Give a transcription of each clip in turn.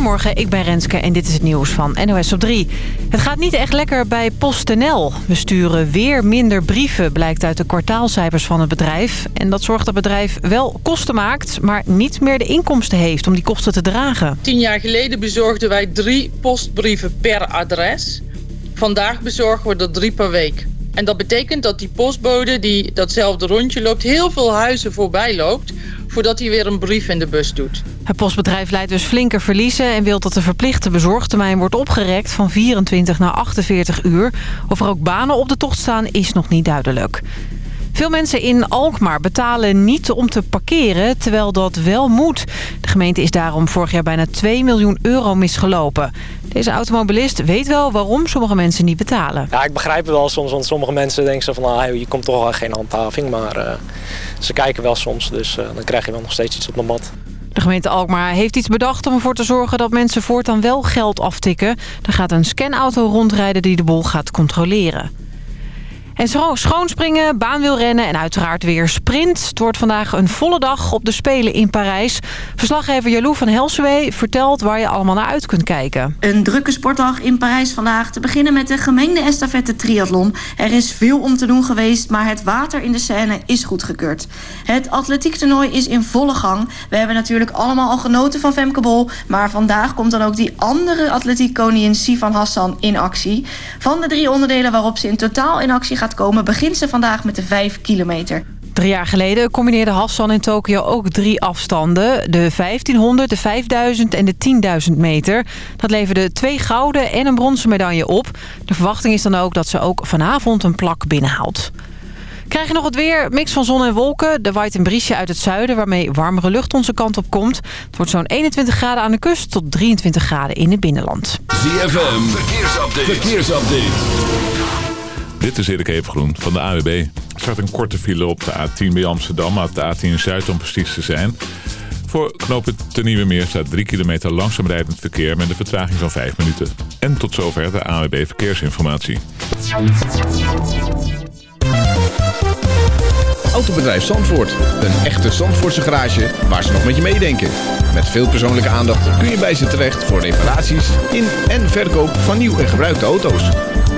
Goedemorgen, ik ben Renske en dit is het nieuws van NOS op 3. Het gaat niet echt lekker bij PostNL. We sturen weer minder brieven, blijkt uit de kwartaalcijfers van het bedrijf. En dat zorgt dat het bedrijf wel kosten maakt, maar niet meer de inkomsten heeft om die kosten te dragen. Tien jaar geleden bezorgden wij drie postbrieven per adres. Vandaag bezorgen we er drie per week. En dat betekent dat die postbode die datzelfde rondje loopt... heel veel huizen voorbij loopt voordat hij weer een brief in de bus doet. Het postbedrijf leidt dus flinke verliezen... en wil dat de verplichte bezorgtermijn wordt opgerekt van 24 naar 48 uur. Of er ook banen op de tocht staan is nog niet duidelijk. Veel mensen in Alkmaar betalen niet om te parkeren, terwijl dat wel moet. De gemeente is daarom vorig jaar bijna 2 miljoen euro misgelopen. Deze automobilist weet wel waarom sommige mensen niet betalen. Ja, ik begrijp het wel soms, want sommige mensen denken zo van... Ah, je komt toch al geen handhaving, maar uh, ze kijken wel soms. Dus uh, dan krijg je wel nog steeds iets op de mat. De gemeente Alkmaar heeft iets bedacht om ervoor te zorgen dat mensen voortaan wel geld aftikken. Er gaat een scanauto rondrijden die de boel gaat controleren. En schoonspringen, baanwielrennen en uiteraard weer sprint. Het wordt vandaag een volle dag op de Spelen in Parijs. Verslaggever Jalou van Helsewee vertelt waar je allemaal naar uit kunt kijken. Een drukke sportdag in Parijs vandaag. Te beginnen met de gemengde estafette triathlon. Er is veel om te doen geweest, maar het water in de Seine is goedgekeurd. Het atletiektoernooi is in volle gang. We hebben natuurlijk allemaal al genoten van Femke Bol. Maar vandaag komt dan ook die andere atletiekkoningin Sivan Hassan in actie. Van de drie onderdelen waarop ze in totaal in actie gaat komen... begint ze vandaag met de 5 kilometer. Drie jaar geleden combineerde Hassan in Tokio ook drie afstanden. De 1500, de 5000 en de 10.000 meter. Dat leverde twee gouden en een bronzen medaille op. De verwachting is dan ook dat ze ook vanavond een plak binnenhaalt. Krijg je nog het weer? Mix van zon en wolken. De waait een briesje uit het zuiden waarmee warmere lucht onze kant op komt. Het wordt zo'n 21 graden aan de kust tot 23 graden in het binnenland. ZFM, verkeersupdate. verkeersupdate. Dit is Erik Evengroen van de AWB. Er staat een korte file op de A10 bij Amsterdam, maar de A10 Zuid om precies te zijn. Voor knopen ten Nieuwe Meer staat 3 kilometer langzaam rijdend verkeer met een vertraging van 5 minuten. En tot zover de AWB Verkeersinformatie. Autobedrijf Zandvoort. Een echte Zandvoortse garage waar ze nog met je meedenken. Met veel persoonlijke aandacht kun je bij ze terecht voor reparaties in en verkoop van nieuw en gebruikte auto's.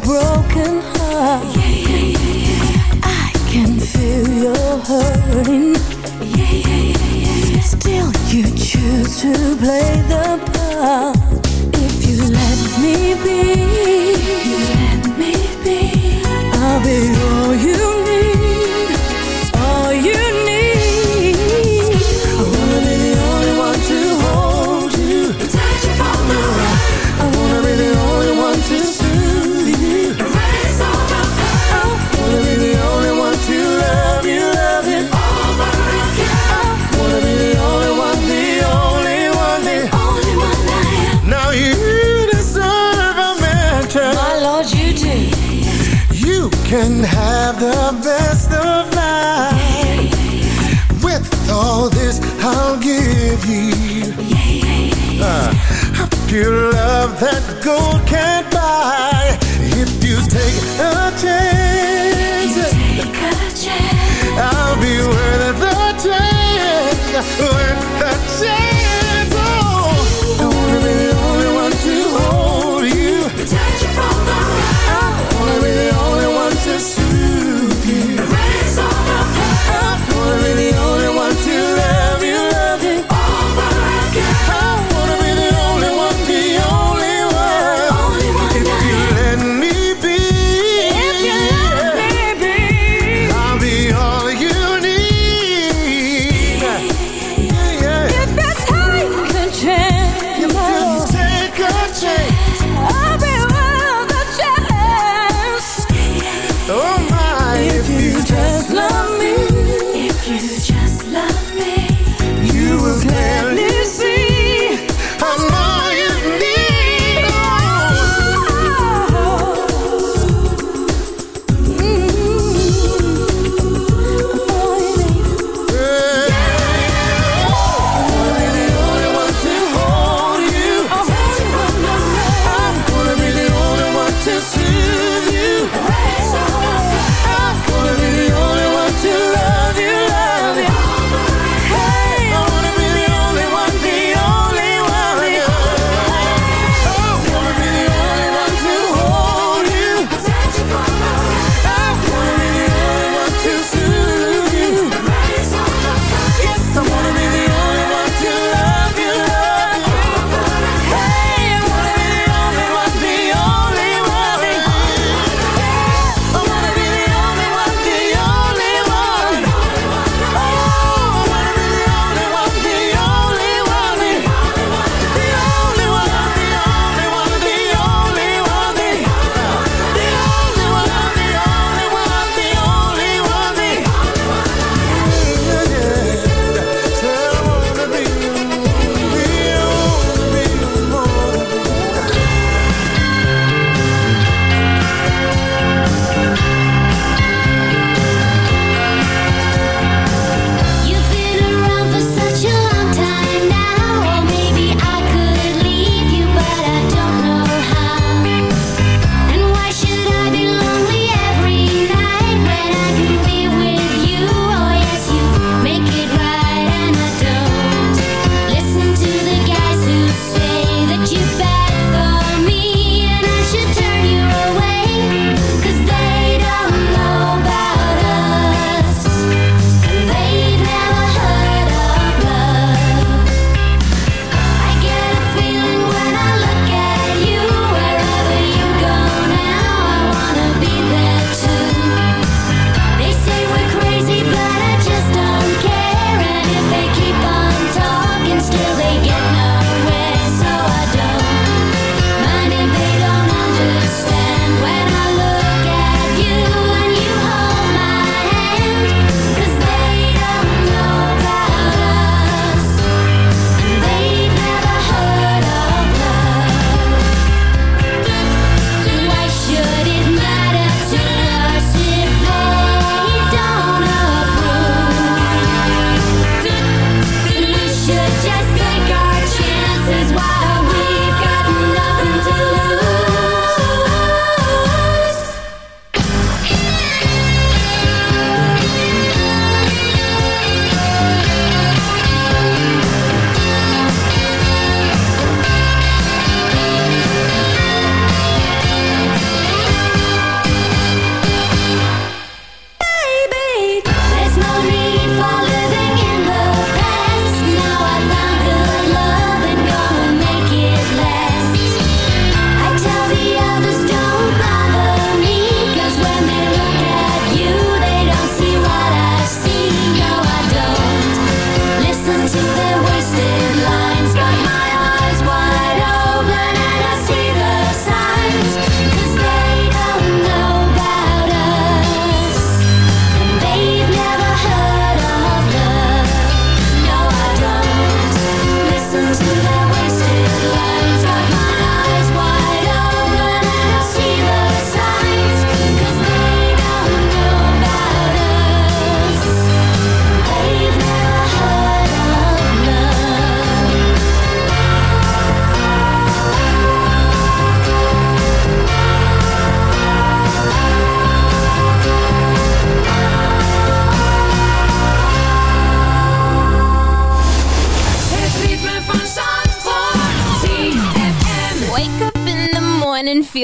broken heart. Yeah, yeah, yeah, I can feel your hurting. Still, you choose to play the that gold can't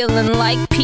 feeling like peace.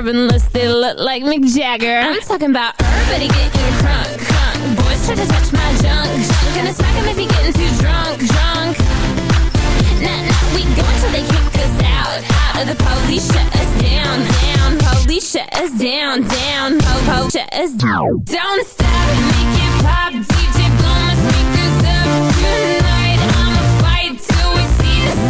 urban list, they look like Mick Jagger. I'm talking about everybody getting crunk, crunk. Boys try to touch my junk, junk. Gonna smack him if he getting too drunk, drunk. Nah, nah, we go until they kick us out, out. The police shut us down, down. Police shut us down, down. Po, -po shut us down. Don't stop, make it pop. DJ blow my speakers up tonight. I'ma fight till we see the sun.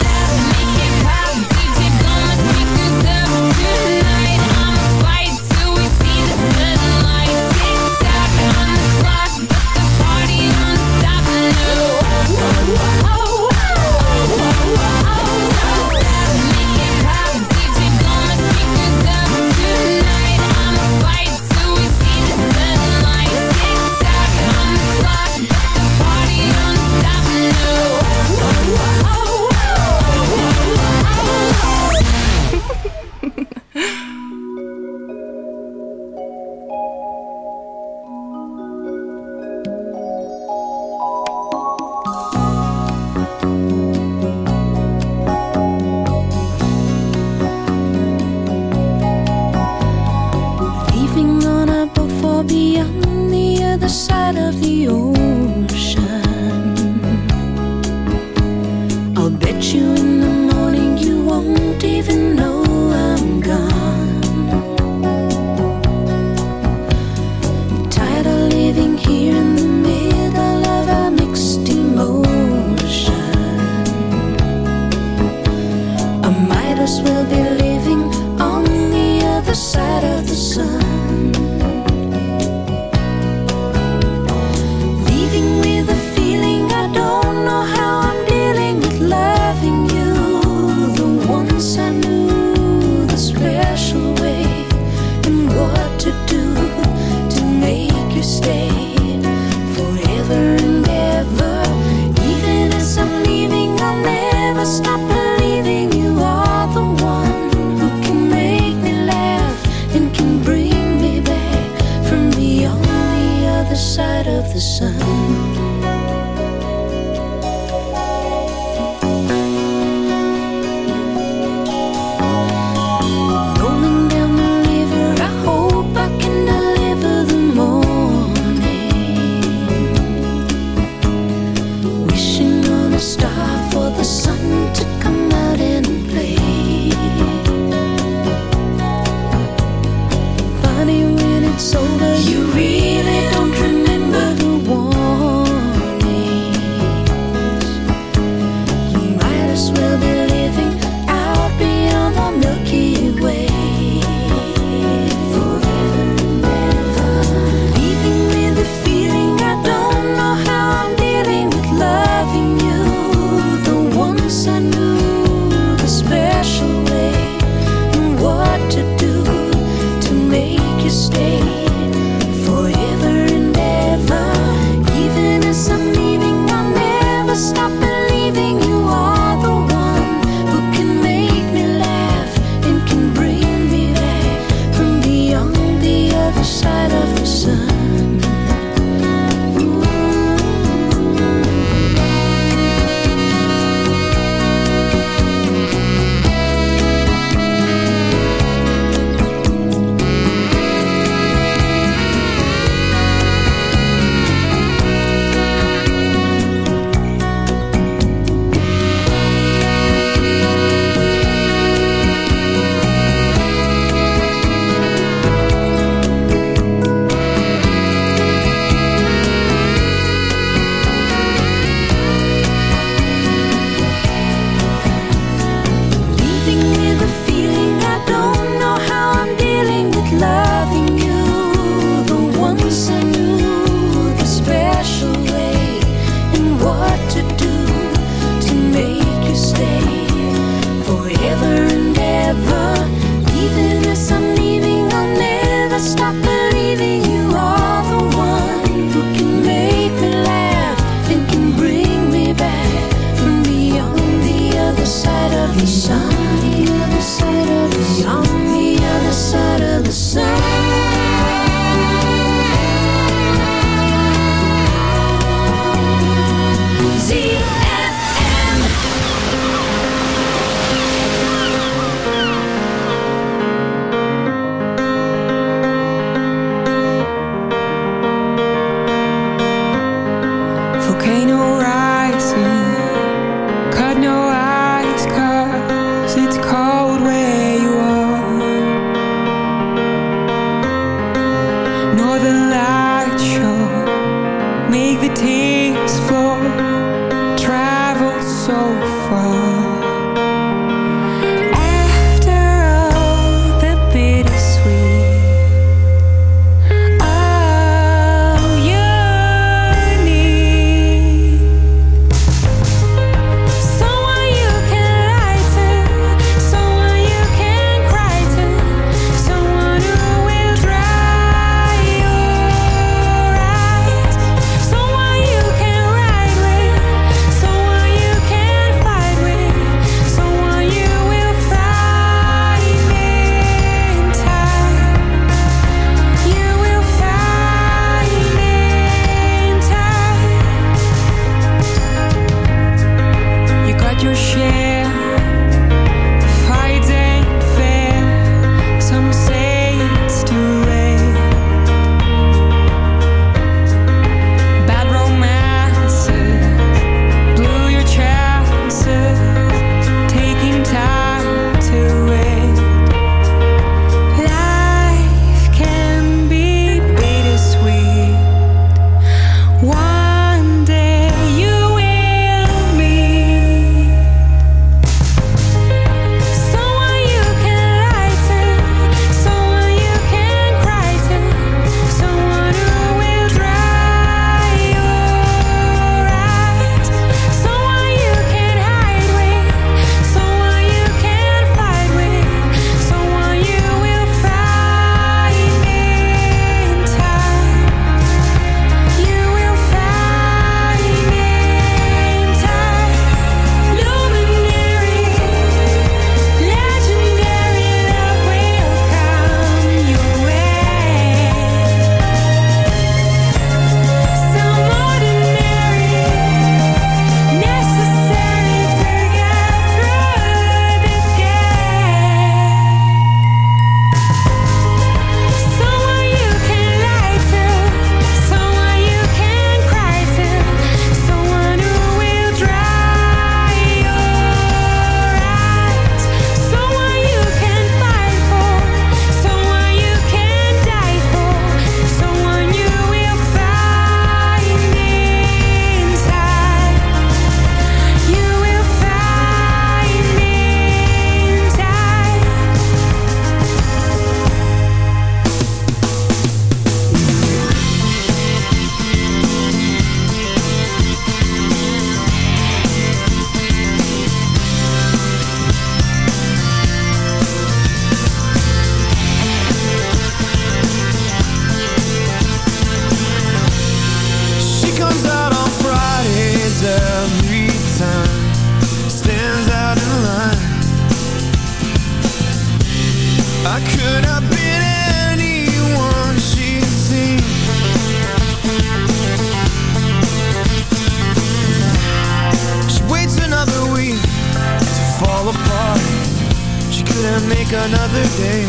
Make another day.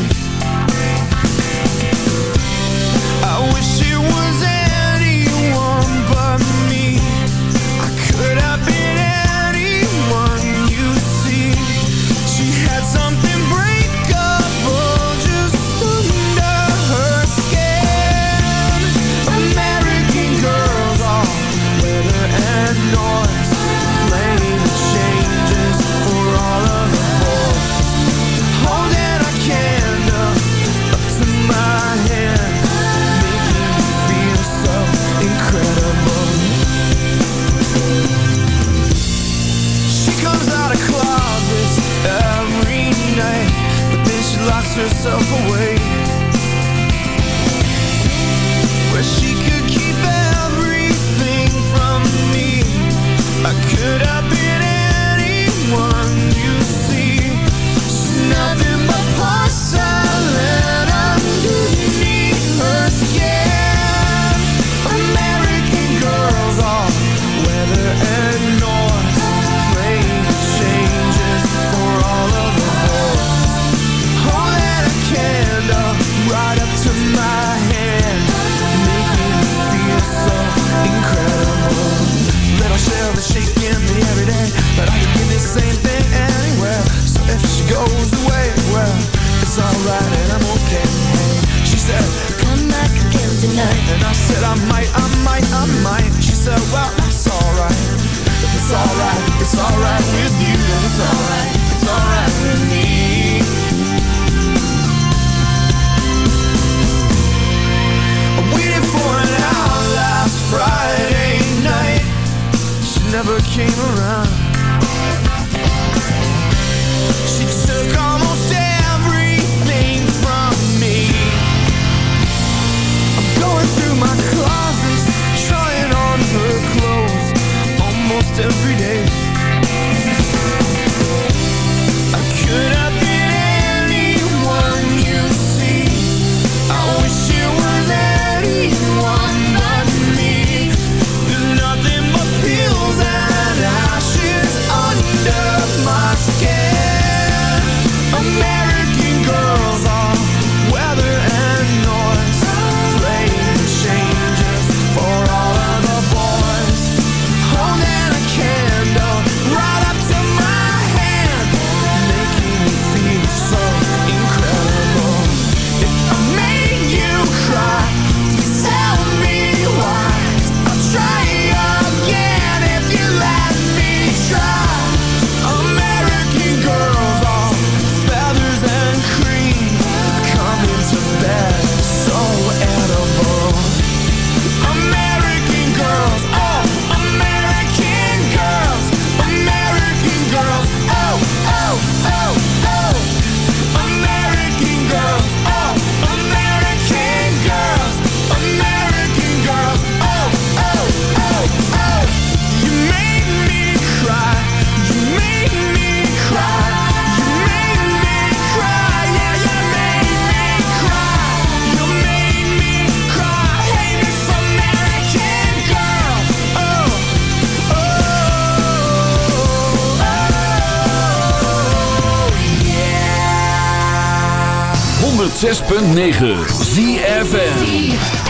I wish it was yourself away. shaking me every day But I can give the same thing anywhere. So if she goes away, well It's alright and I'm okay. She said, come back again tonight. And I said, I might, I might, I might. She said, well, that's alright. It's alright, it's alright with you. And it's alright, it's alright with me. came around. 106.9 ZFN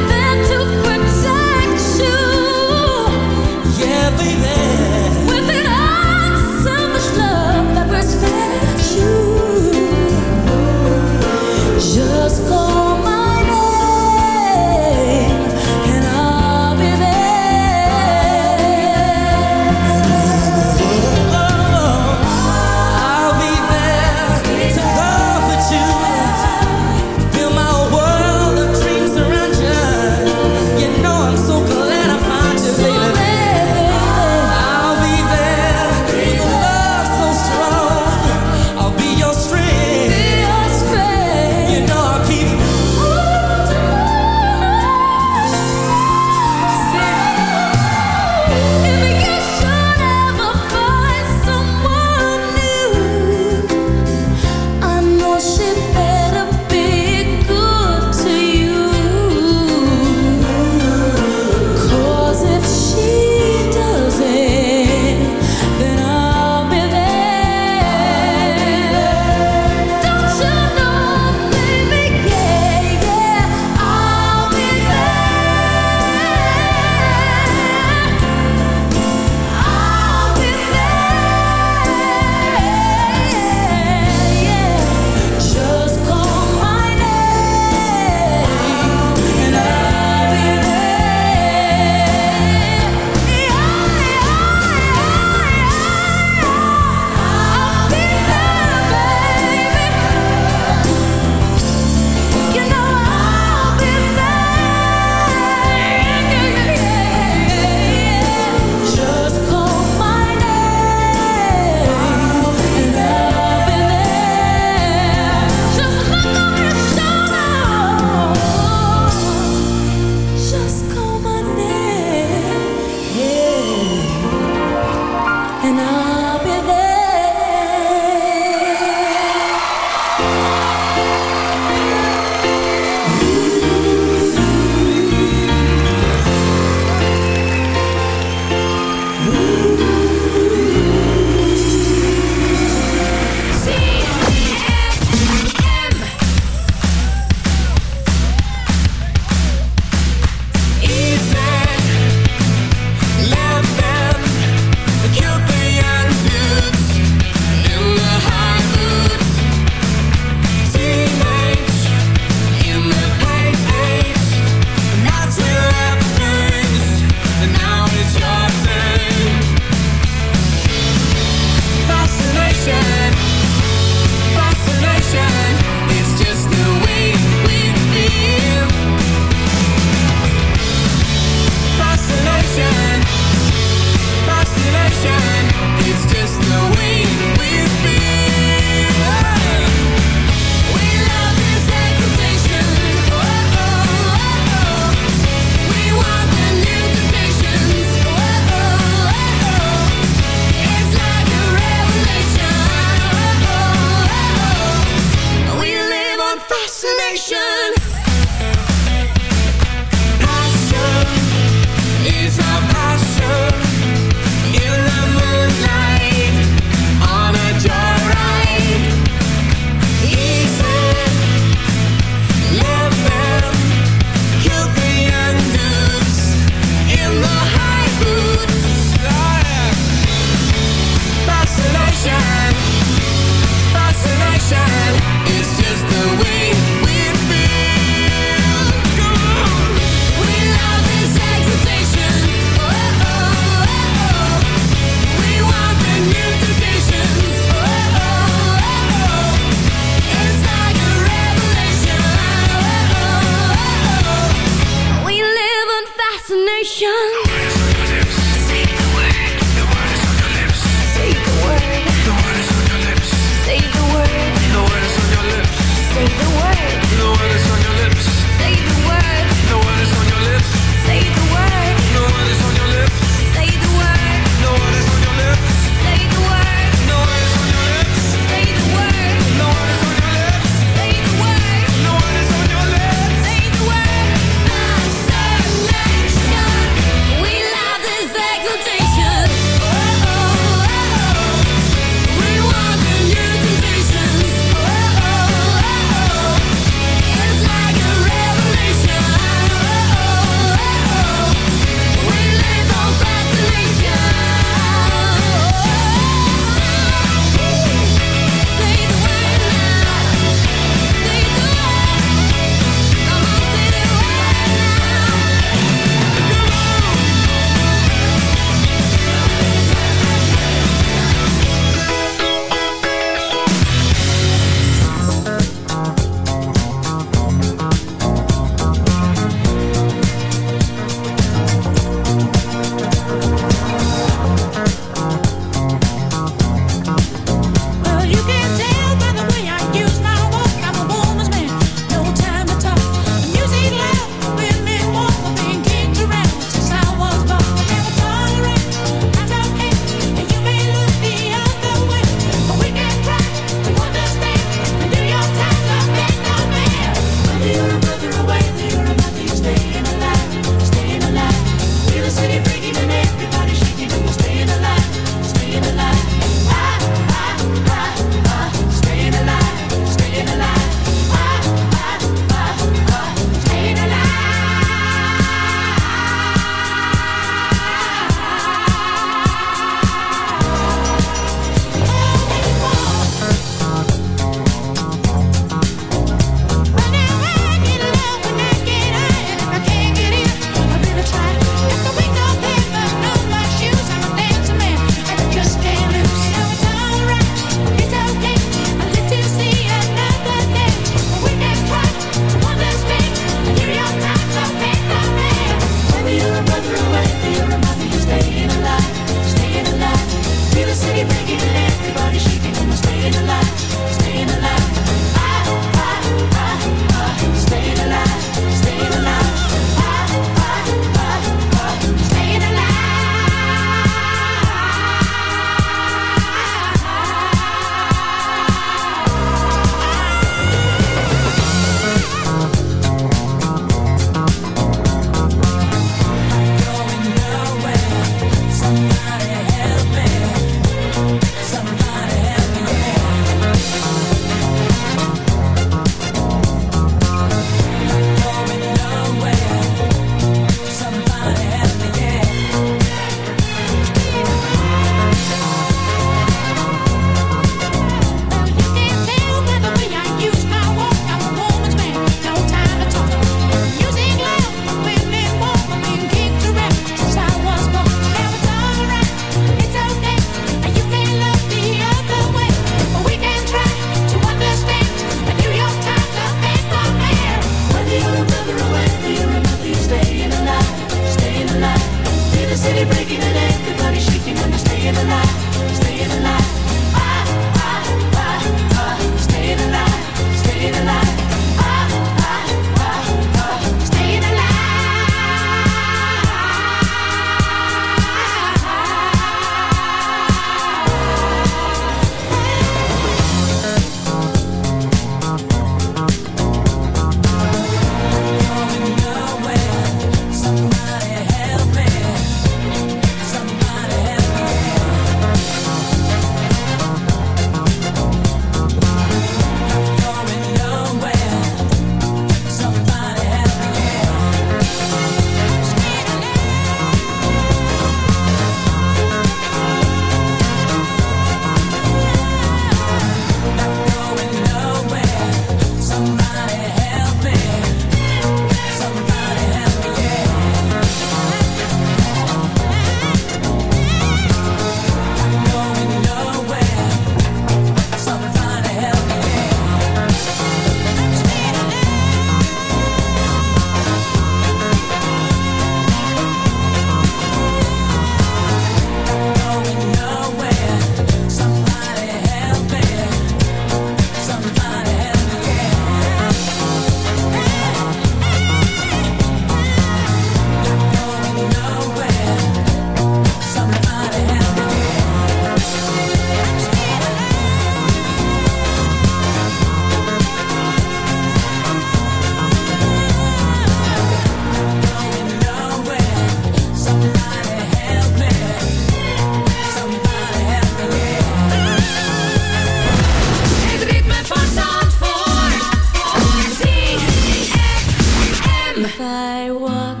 I walk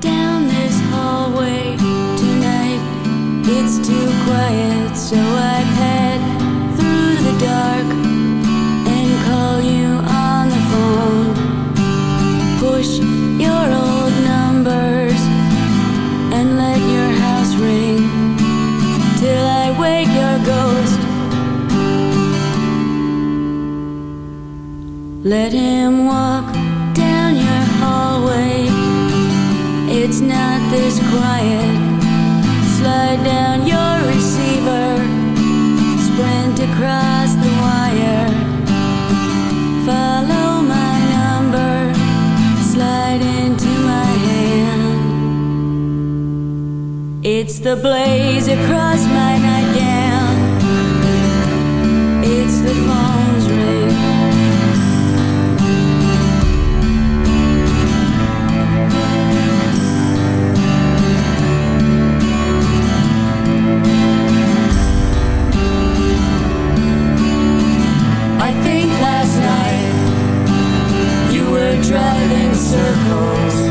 down this hallway tonight, it's too quiet, so I head through the dark and call you on the phone. Push your old numbers and let your house ring till I wake your ghost. Let him walk. The blaze across my nightgown. It's the phone's ring. I think last night you were driving circles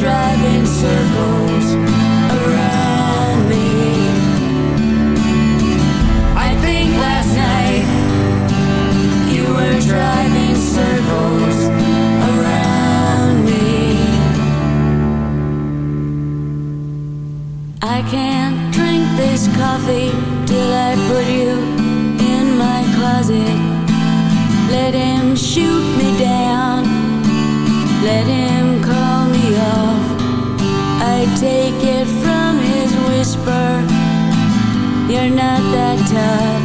driving circles around me. I think last night you were driving circles around me. I can't drink this coffee till I put you in my closet. Let him shoot me down. Take it from his whisper. You're not that tough.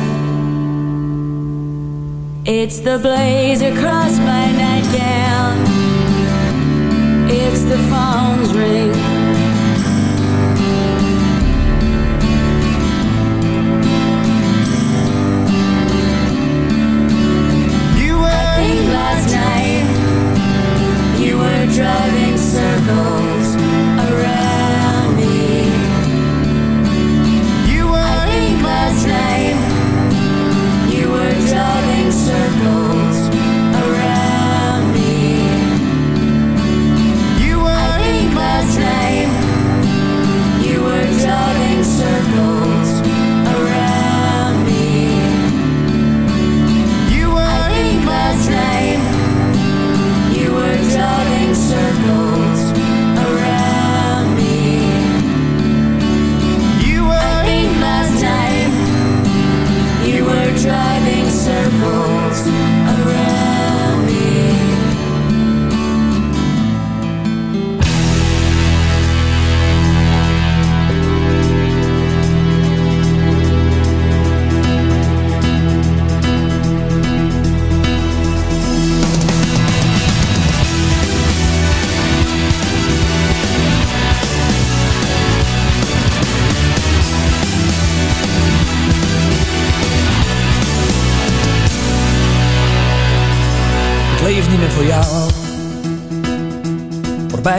It's the blaze across my nightgown. It's the phone's ring.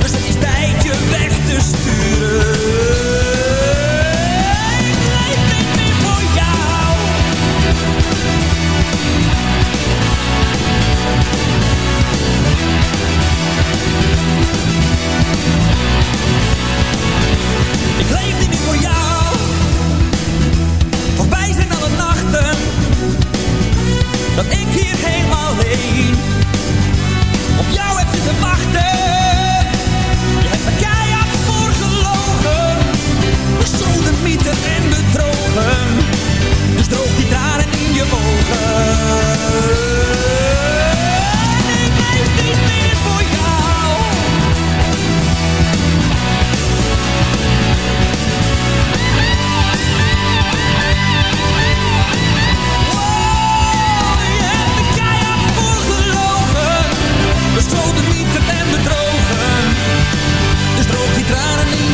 Dus het is tijd je weg te sturen: ik leef dit niet voor jou! Ik leef dit niet voor jou, voorbij zijn alle nachten dat ik hier helemaal heen op jou heb zitten wachten. Je hebt me keihard voor gelogen, besodemieten en bedrogen. Dus droog die tranen in je ogen.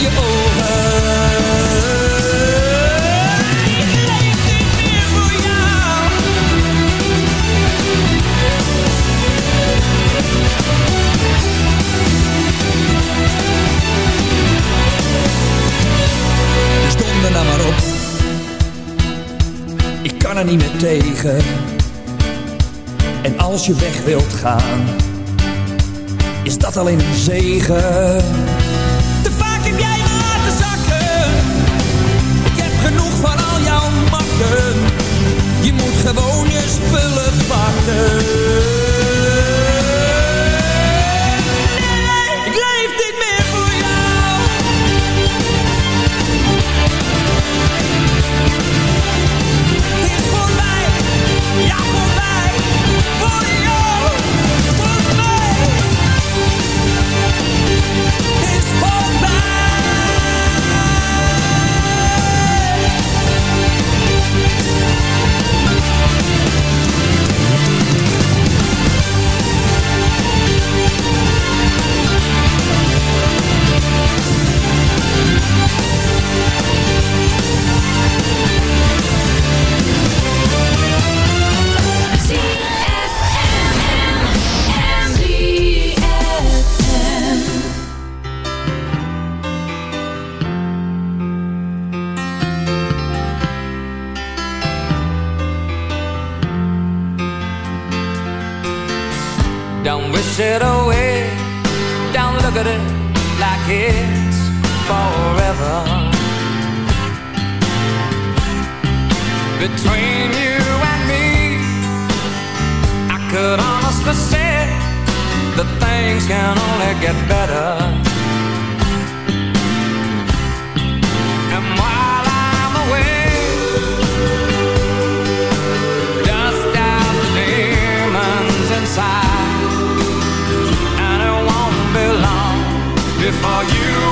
je ogen. Ik leef niet meer voor jou. Stond er maar op. Ik kan er niet meer tegen. En als je weg wilt gaan, is dat alleen een zegen. Master. It like it's forever. Between you and me, I could honestly say that things can only get better. And while I'm away, the demons inside. for you.